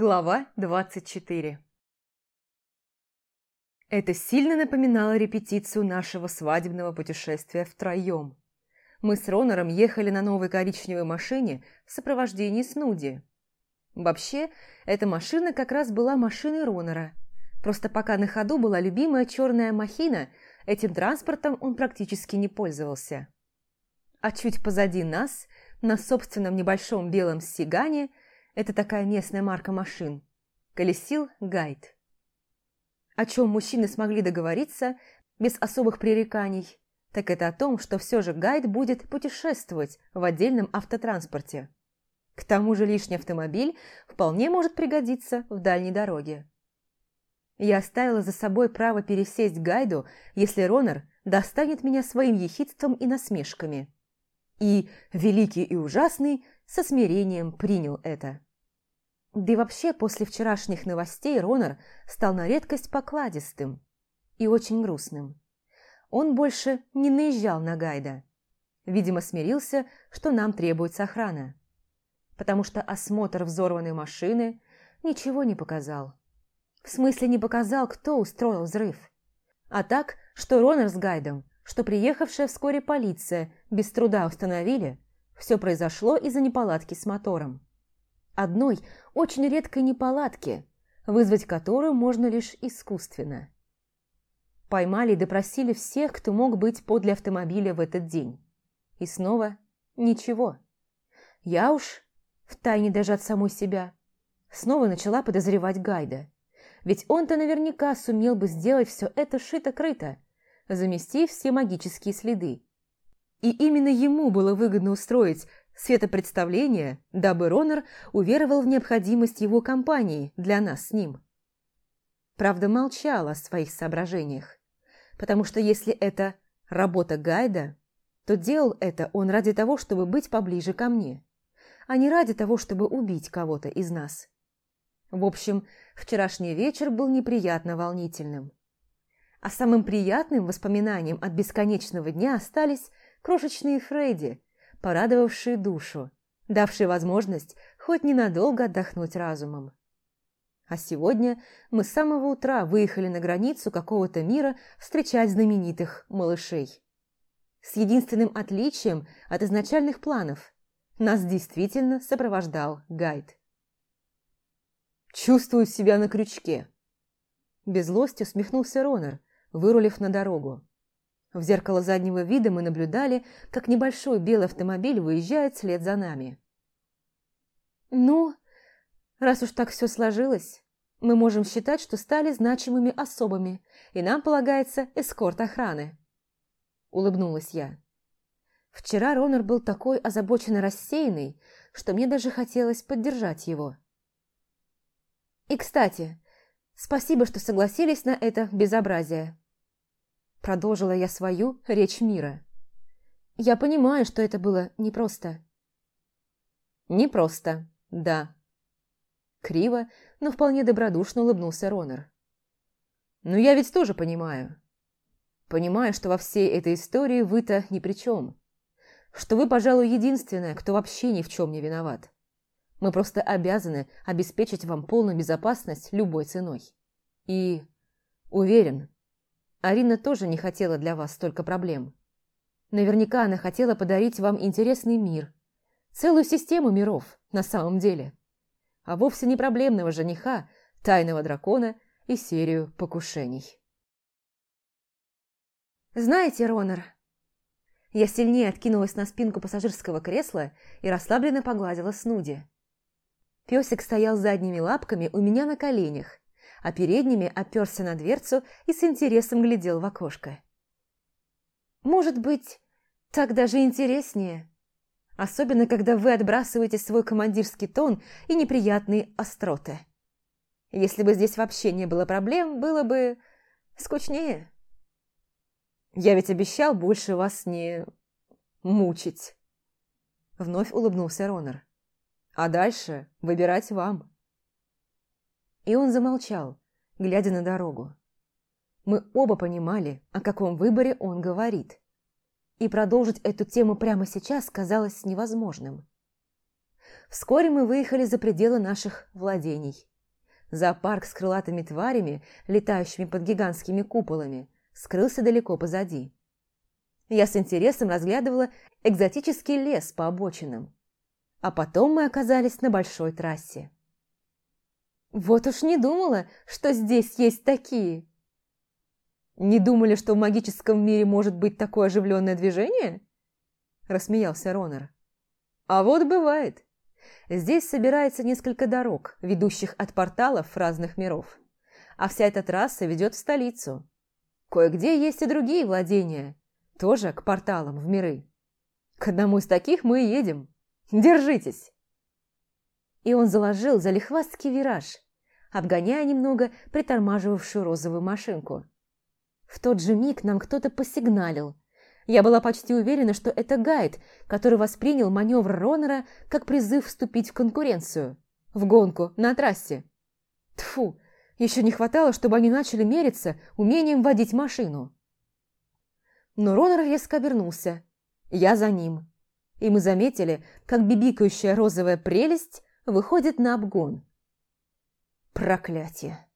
Глава 24 Это сильно напоминало репетицию нашего свадебного путешествия втроем. Мы с Ронором ехали на новой коричневой машине в сопровождении Снуди. Вообще, эта машина как раз была машиной Ронора. Просто пока на ходу была любимая черная махина, этим транспортом он практически не пользовался. А чуть позади нас, на собственном небольшом белом сигане – это такая местная марка машин. Колесил гайд. О чем мужчины смогли договориться без особых пререканий, так это о том, что все же гайд будет путешествовать в отдельном автотранспорте. К тому же лишний автомобиль вполне может пригодиться в дальней дороге. Я оставила за собой право пересесть гайду, если Ронар достанет меня своим ехидством и насмешками. И великий и ужасный со смирением принял это. Да и вообще после вчерашних новостей Ронар стал на редкость покладистым и очень грустным. Он больше не наезжал на гайда. Видимо, смирился, что нам требуется охрана. Потому что осмотр взорванной машины ничего не показал. В смысле не показал, кто устроил взрыв. А так, что Ронар с гайдом, что приехавшая вскоре полиция без труда установили, все произошло из-за неполадки с мотором одной, очень редкой неполадки, вызвать которую можно лишь искусственно. Поймали и допросили всех, кто мог быть подле автомобиля в этот день. И снова ничего. Я уж, втайне даже от самой себя, снова начала подозревать Гайда. Ведь он-то наверняка сумел бы сделать все это шито-крыто, заместив все магические следы. И именно ему было выгодно устроить светопредставление, дабы Ронер уверовал в необходимость его компании для нас с ним. Правда, молчал о своих соображениях, потому что если это работа гайда, то делал это он ради того, чтобы быть поближе ко мне, а не ради того, чтобы убить кого-то из нас. В общем, вчерашний вечер был неприятно волнительным. А самым приятным воспоминанием от бесконечного дня остались крошечные Фредди – порадовавший душу, давший возможность хоть ненадолго отдохнуть разумом. А сегодня мы с самого утра выехали на границу какого-то мира встречать знаменитых малышей. С единственным отличием от изначальных планов нас действительно сопровождал гайд. «Чувствую себя на крючке», – без злости усмехнулся Ронар, вырулив на дорогу. В зеркало заднего вида мы наблюдали, как небольшой белый автомобиль выезжает вслед за нами. «Ну, раз уж так все сложилось, мы можем считать, что стали значимыми особами, и нам полагается эскорт охраны», – улыбнулась я. Вчера Ронар был такой озабоченно рассеянный, что мне даже хотелось поддержать его. «И, кстати, спасибо, что согласились на это безобразие», – продолжила я свою речь мира. «Я понимаю, что это было непросто». «Непросто, да». Криво, но вполне добродушно улыбнулся Ронер. «Но я ведь тоже понимаю. Понимаю, что во всей этой истории вы-то ни при чем. Что вы, пожалуй, единственная, кто вообще ни в чем не виноват. Мы просто обязаны обеспечить вам полную безопасность любой ценой. И, уверен, Арина тоже не хотела для вас столько проблем. Наверняка она хотела подарить вам интересный мир. Целую систему миров, на самом деле. А вовсе не проблемного жениха, тайного дракона и серию покушений. Знаете, Ронар, я сильнее откинулась на спинку пассажирского кресла и расслабленно погладила Снуди. Песик стоял задними лапками у меня на коленях а передними оперся на дверцу и с интересом глядел в окошко. «Может быть, так даже интереснее. Особенно, когда вы отбрасываете свой командирский тон и неприятные остроты. Если бы здесь вообще не было проблем, было бы скучнее. Я ведь обещал больше вас не мучить». Вновь улыбнулся Ронар. «А дальше выбирать вам». И он замолчал, глядя на дорогу. Мы оба понимали, о каком выборе он говорит. И продолжить эту тему прямо сейчас казалось невозможным. Вскоре мы выехали за пределы наших владений. Зоопарк с крылатыми тварями, летающими под гигантскими куполами, скрылся далеко позади. Я с интересом разглядывала экзотический лес по обочинам. А потом мы оказались на большой трассе. Вот уж не думала, что здесь есть такие. Не думали, что в магическом мире может быть такое оживленное движение? Рассмеялся Ронер. А вот бывает. Здесь собирается несколько дорог, ведущих от порталов разных миров. А вся эта трасса ведет в столицу. Кое-где есть и другие владения, тоже к порталам в миры. К одному из таких мы и едем. Держитесь! и он заложил за лихвасткий вираж, обгоняя немного притормаживавшую розовую машинку. В тот же миг нам кто-то посигналил. Я была почти уверена, что это гайд, который воспринял маневр Ронера как призыв вступить в конкуренцию. В гонку, на трассе. Тфу, еще не хватало, чтобы они начали мериться умением водить машину. Но Ронер резко обернулся. Я за ним. И мы заметили, как бибикающая розовая прелесть выходит на обгон. «Проклятие!»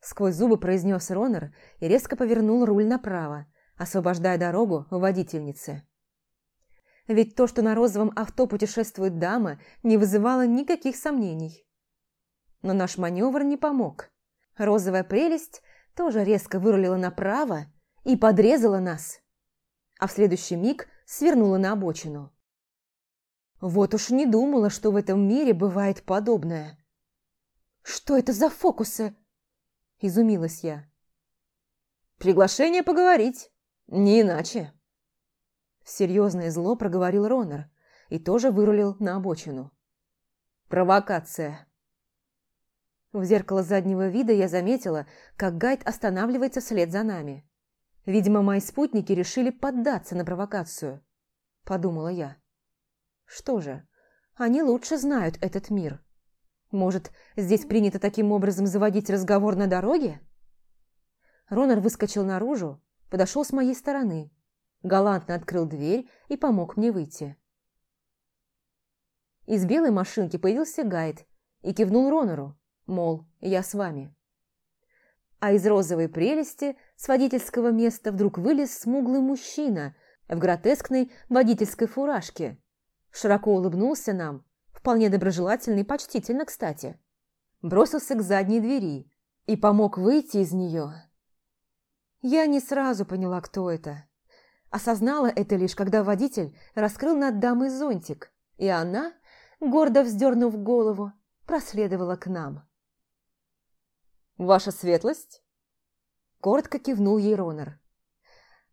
Сквозь зубы произнес Ронер и резко повернул руль направо, освобождая дорогу водительнице. Ведь то, что на розовом авто путешествует дама, не вызывало никаких сомнений. Но наш маневр не помог. Розовая прелесть тоже резко вырулила направо и подрезала нас. А в следующий миг свернула на обочину. Вот уж не думала, что в этом мире бывает подобное. Что это за фокусы? Изумилась я. Приглашение поговорить. Не иначе. Серьезное зло проговорил Ронер и тоже вырулил на обочину. Провокация. В зеркало заднего вида я заметила, как гайд останавливается вслед за нами. Видимо, мои спутники решили поддаться на провокацию, подумала я. Что же, они лучше знают этот мир. Может, здесь принято таким образом заводить разговор на дороге? Ронар выскочил наружу, подошел с моей стороны, галантно открыл дверь и помог мне выйти. Из белой машинки появился гайд и кивнул Ронару, мол, я с вами. А из розовой прелести с водительского места вдруг вылез смуглый мужчина в гротескной водительской фуражке Широко улыбнулся нам, вполне доброжелательно и почтительно, кстати. Бросился к задней двери и помог выйти из нее. Я не сразу поняла, кто это. Осознала это лишь, когда водитель раскрыл над дамой зонтик, и она, гордо вздернув голову, проследовала к нам. «Ваша светлость?» Коротко кивнул ей Ронар.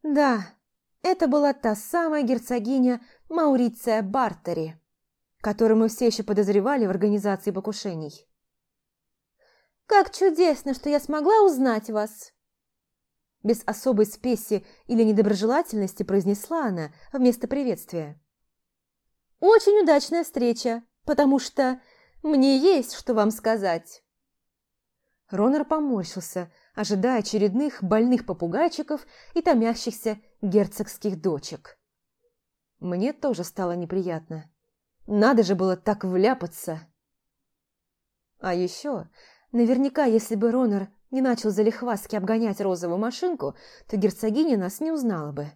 «Да, это была та самая герцогиня Мауриция Бартере, мы все еще подозревали в организации покушений. «Как чудесно, что я смогла узнать вас!» Без особой спеси или недоброжелательности произнесла она вместо приветствия. «Очень удачная встреча, потому что мне есть что вам сказать!» Ронар поморщился, ожидая очередных больных попугайчиков и томящихся герцогских дочек. Мне тоже стало неприятно. Надо же было так вляпаться. А еще, наверняка, если бы Ронор не начал залихваски обгонять розовую машинку, то герцогиня нас не узнала бы.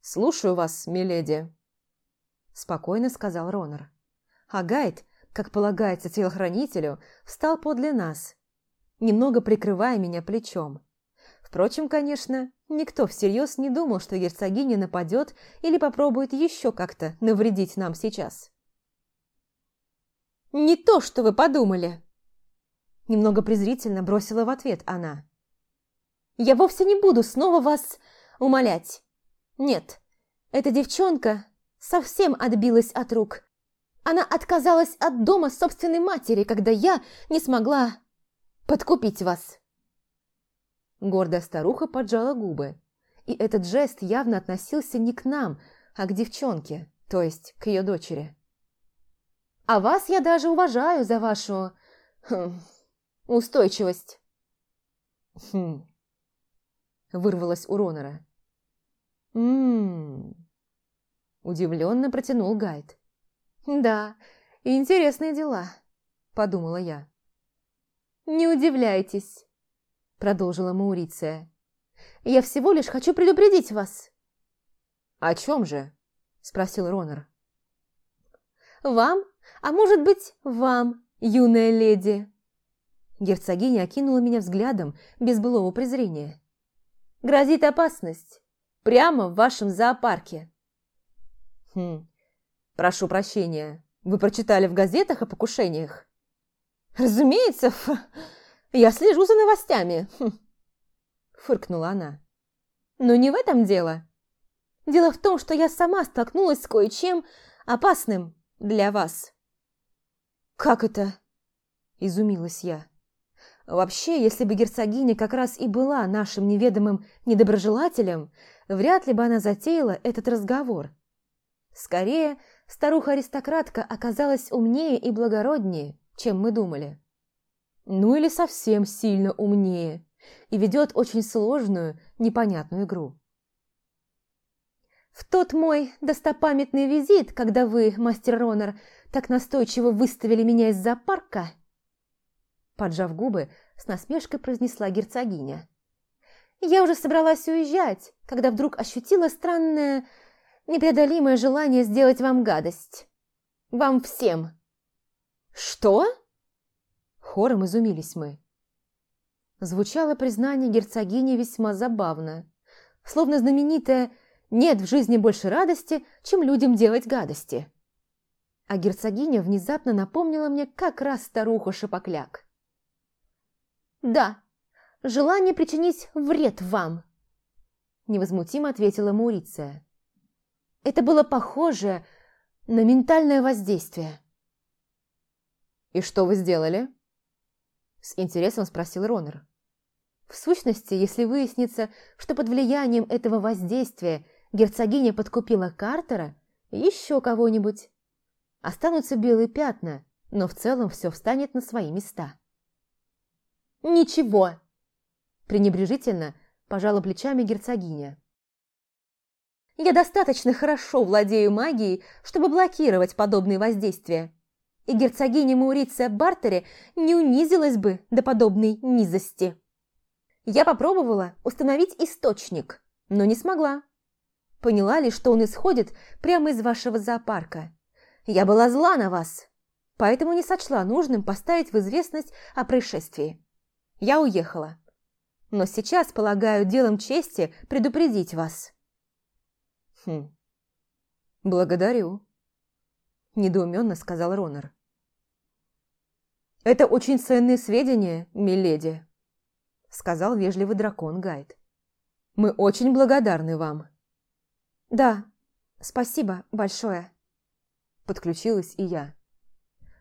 «Слушаю вас, миледи», – спокойно сказал Ронор. А гайд, как полагается телохранителю, встал подле нас, немного прикрывая меня плечом. Впрочем, конечно, никто всерьез не думал, что герцогиня нападет или попробует еще как-то навредить нам сейчас. «Не то, что вы подумали!» Немного презрительно бросила в ответ она. «Я вовсе не буду снова вас умолять. Нет, эта девчонка совсем отбилась от рук. Она отказалась от дома собственной матери, когда я не смогла подкупить вас». Гордая старуха поджала губы. И этот жест явно относился не к нам, а к девчонке, то есть к ее дочери. «А вас я даже уважаю за вашу... Хм, устойчивость». «Хм...» – вырвалось у Ронора. «М-м-м...» удивленно протянул гайд. «Да, интересные дела», – подумала я. «Не удивляйтесь». — продолжила Мауриция. «Я всего лишь хочу предупредить вас». «О чем же?» — спросил Ронер. «Вам, а может быть, вам, юная леди». Герцогиня окинула меня взглядом без былого презрения. «Грозит опасность. Прямо в вашем зоопарке». «Хм, прошу прощения, вы прочитали в газетах о покушениях?» «Разумеется, ф я слежу за новостями!» хм. Фыркнула она. «Но не в этом дело. Дело в том, что я сама столкнулась с кое-чем опасным для вас». «Как это?» – изумилась я. Вообще, если бы герцогиня как раз и была нашим неведомым недоброжелателем, вряд ли бы она затеяла этот разговор. Скорее, старуха-аристократка оказалась умнее и благороднее, чем мы думали ну или совсем сильно умнее и ведет очень сложную, непонятную игру. В тот мой достопамятный визит, когда вы, мастер Ронер, так настойчиво выставили меня из зоопарка, поджав губы, с насмешкой произнесла герцогиня. Я уже собралась уезжать, когда вдруг ощутила странное, непреодолимое желание сделать вам гадость. Вам всем. Что? Хором изумились мы. Звучало признание герцогини весьма забавно. Словно знаменитое «нет в жизни больше радости, чем людям делать гадости». А герцогиня внезапно напомнила мне как раз старуху Шапокляк. «Да, желание причинить вред вам», – невозмутимо ответила Мауриция. «Это было похоже на ментальное воздействие». «И что вы сделали?» С интересом спросил Ронер. В сущности, если выяснится, что под влиянием этого воздействия герцогиня подкупила Картера, еще кого-нибудь. Останутся белые пятна, но в целом все встанет на свои места. «Ничего!» – пренебрежительно пожала плечами герцогиня. «Я достаточно хорошо владею магией, чтобы блокировать подобные воздействия и герцогиня Мауриция Бартере не унизилась бы до подобной низости. Я попробовала установить источник, но не смогла. Поняла ли, что он исходит прямо из вашего зоопарка. Я была зла на вас, поэтому не сочла нужным поставить в известность о происшествии. Я уехала. Но сейчас полагаю делом чести предупредить вас. Хм. Благодарю. Недоуменно сказал Ронар. «Это очень ценные сведения, миледи», — сказал вежливый дракон Гайд. «Мы очень благодарны вам». «Да, спасибо большое», — подключилась и я.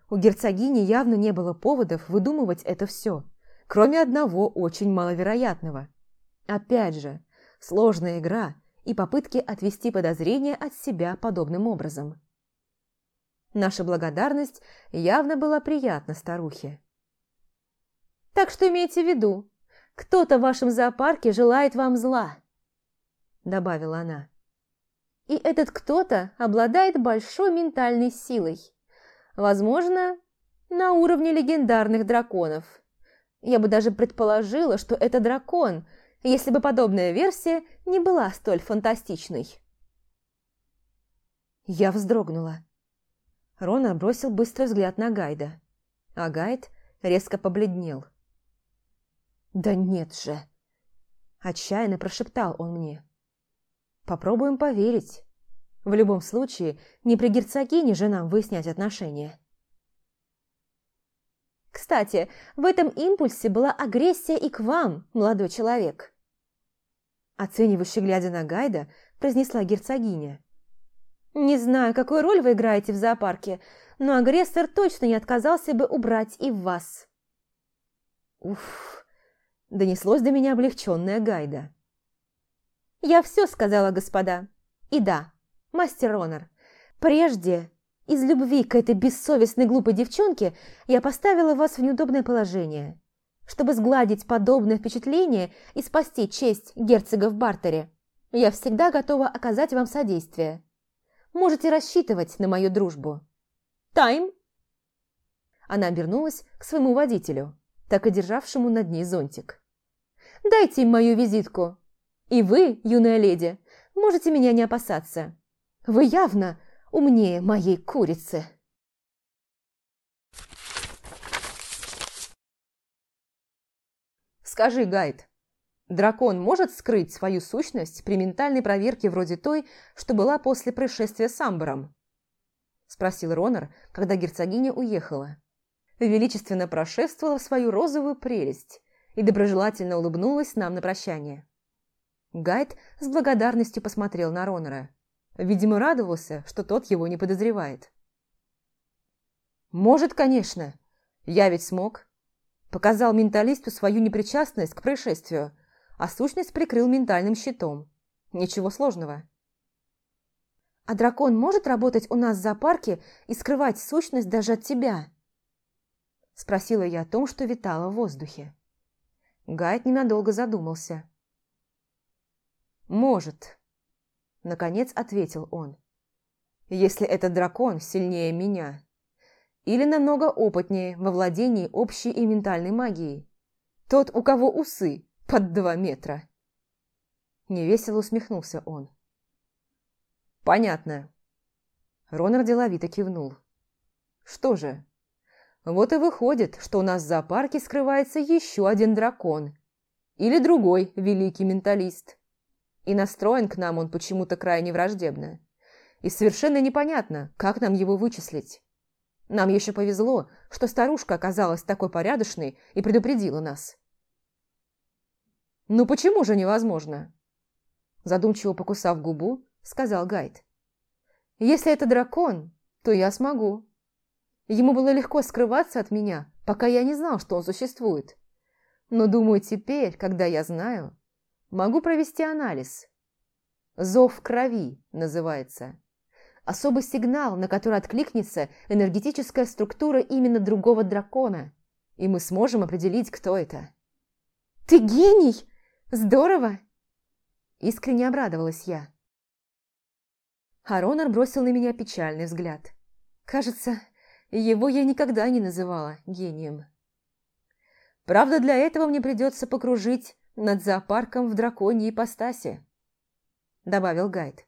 У герцогини явно не было поводов выдумывать это все, кроме одного очень маловероятного. Опять же, сложная игра и попытки отвести подозрения от себя подобным образом. Наша благодарность явно была приятна старухе. «Так что имейте в виду, кто-то в вашем зоопарке желает вам зла», – добавила она. «И этот кто-то обладает большой ментальной силой. Возможно, на уровне легендарных драконов. Я бы даже предположила, что это дракон, если бы подобная версия не была столь фантастичной». Я вздрогнула. Рона бросил быстрый взгляд на Гайда. А Гайд резко побледнел. «Да нет же!» Отчаянно прошептал он мне. «Попробуем поверить. В любом случае, не при герцогине же нам выяснять отношения». «Кстати, в этом импульсе была агрессия и к вам, молодой человек!» Оценивающе глядя на Гайда, произнесла герцогиня. Не знаю, какую роль вы играете в зоопарке, но агрессор точно не отказался бы убрать и вас. Уф, донеслось до меня облегченная Гайда. Я все сказала, господа. И да, мастер Ронар, прежде, из любви к этой бессовестной глупой девчонке, я поставила вас в неудобное положение, чтобы сгладить подобное впечатление и спасти честь герцога в бартере. Я всегда готова оказать вам содействие можете рассчитывать на мою дружбу. Тайм!» Она обернулась к своему водителю, так и державшему над ней зонтик. «Дайте им мою визитку. И вы, юная леди, можете меня не опасаться. Вы явно умнее моей курицы». «Скажи, Гайд, Дракон может скрыть свою сущность при ментальной проверке вроде той, что была после происшествия с Амбером?» – спросил Ронар, когда герцогиня уехала. Величественно прошествовала в свою розовую прелесть и доброжелательно улыбнулась нам на прощание. Гайд с благодарностью посмотрел на Ронора. Видимо, радовался, что тот его не подозревает. «Может, конечно. Я ведь смог». Показал менталисту свою непричастность к происшествию – а сущность прикрыл ментальным щитом. Ничего сложного. А дракон может работать у нас в зоопарке и скрывать сущность даже от тебя? Спросила я о том, что витало в воздухе. Гайд ненадолго задумался. «Может», — наконец ответил он, — «если этот дракон сильнее меня или намного опытнее во владении общей и ментальной магией. Тот, у кого усы, под два метра. Невесело усмехнулся он. Понятно. Ронар деловито кивнул. Что же, вот и выходит, что у нас в зоопарке скрывается еще один дракон. Или другой великий менталист. И настроен к нам он почему-то крайне враждебно. И совершенно непонятно, как нам его вычислить. Нам еще повезло, что старушка оказалась такой порядочной и предупредила нас. «Ну почему же невозможно?» Задумчиво покусав губу, сказал Гайд. «Если это дракон, то я смогу». Ему было легко скрываться от меня, пока я не знал, что он существует. Но думаю, теперь, когда я знаю, могу провести анализ. «Зов крови» называется. Особый сигнал, на который откликнется энергетическая структура именно другого дракона, и мы сможем определить, кто это. «Ты гений!» Здорово!» Искренне обрадовалась я. Аронар бросил на меня печальный взгляд. Кажется, его я никогда не называла гением. Правда, для этого мне придется покружить над зоопарком в драконьей ипостаси, добавил гайд.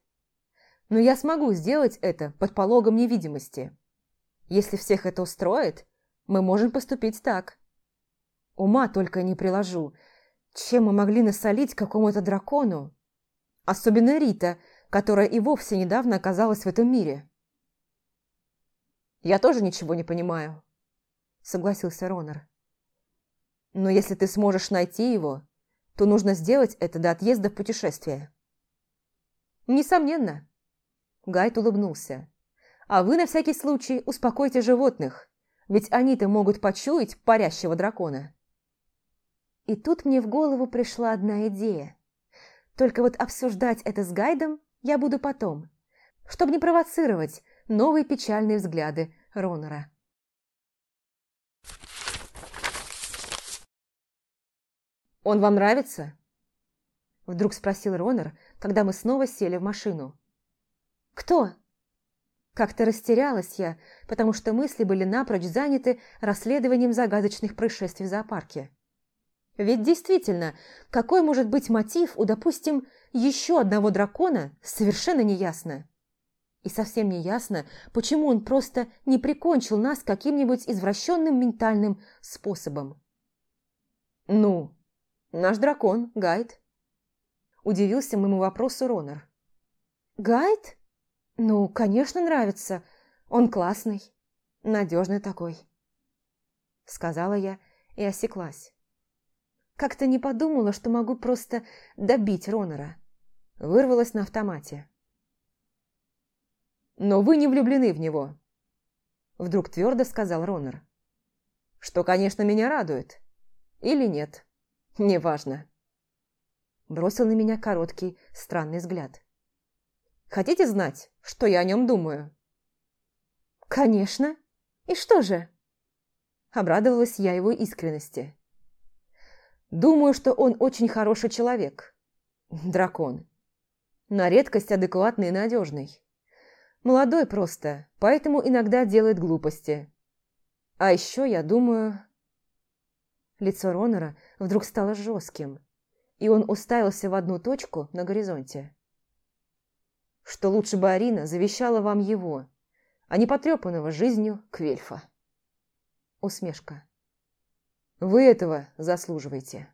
Но я смогу сделать это под пологом невидимости. Если всех это устроит, мы можем поступить так. Ума только не приложу, чем мы могли насолить какому-то дракону? Особенно Рита, которая и вовсе недавно оказалась в этом мире. «Я тоже ничего не понимаю», — согласился Ронар. «Но если ты сможешь найти его, то нужно сделать это до отъезда в путешествие». «Несомненно», — Гайд улыбнулся. «А вы на всякий случай успокойте животных, ведь они-то могут почуять парящего дракона». И тут мне в голову пришла одна идея. Только вот обсуждать это с гайдом я буду потом, чтобы не провоцировать новые печальные взгляды Ронора. «Он вам нравится?» Вдруг спросил Ронор, когда мы снова сели в машину. «Кто?» Как-то растерялась я, потому что мысли были напрочь заняты расследованием загадочных происшествий в зоопарке. Ведь действительно, какой может быть мотив у, допустим, еще одного дракона, совершенно неясно. И совсем не ясно почему он просто не прикончил нас каким-нибудь извращенным ментальным способом. «Ну, наш дракон, Гайд», – удивился моему вопросу Ронор. «Гайд? Ну, конечно, нравится. Он классный, надежный такой», – сказала я и осеклась. Как-то не подумала, что могу просто добить Ронора. Вырвалась на автомате. «Но вы не влюблены в него», — вдруг твердо сказал Ронор. «Что, конечно, меня радует. Или нет. Неважно». Бросил на меня короткий, странный взгляд. «Хотите знать, что я о нем думаю?» «Конечно. И что же?» Обрадовалась я его искренности. Думаю, что он очень хороший человек. Дракон. На редкость адекватный и надежный. Молодой просто, поэтому иногда делает глупости. А еще, я думаю... Лицо Ронора вдруг стало жестким, и он уставился в одну точку на горизонте. Что лучше бы Арина завещала вам его, а не потрепанного жизнью Квельфа. Усмешка. Вы этого заслуживаете.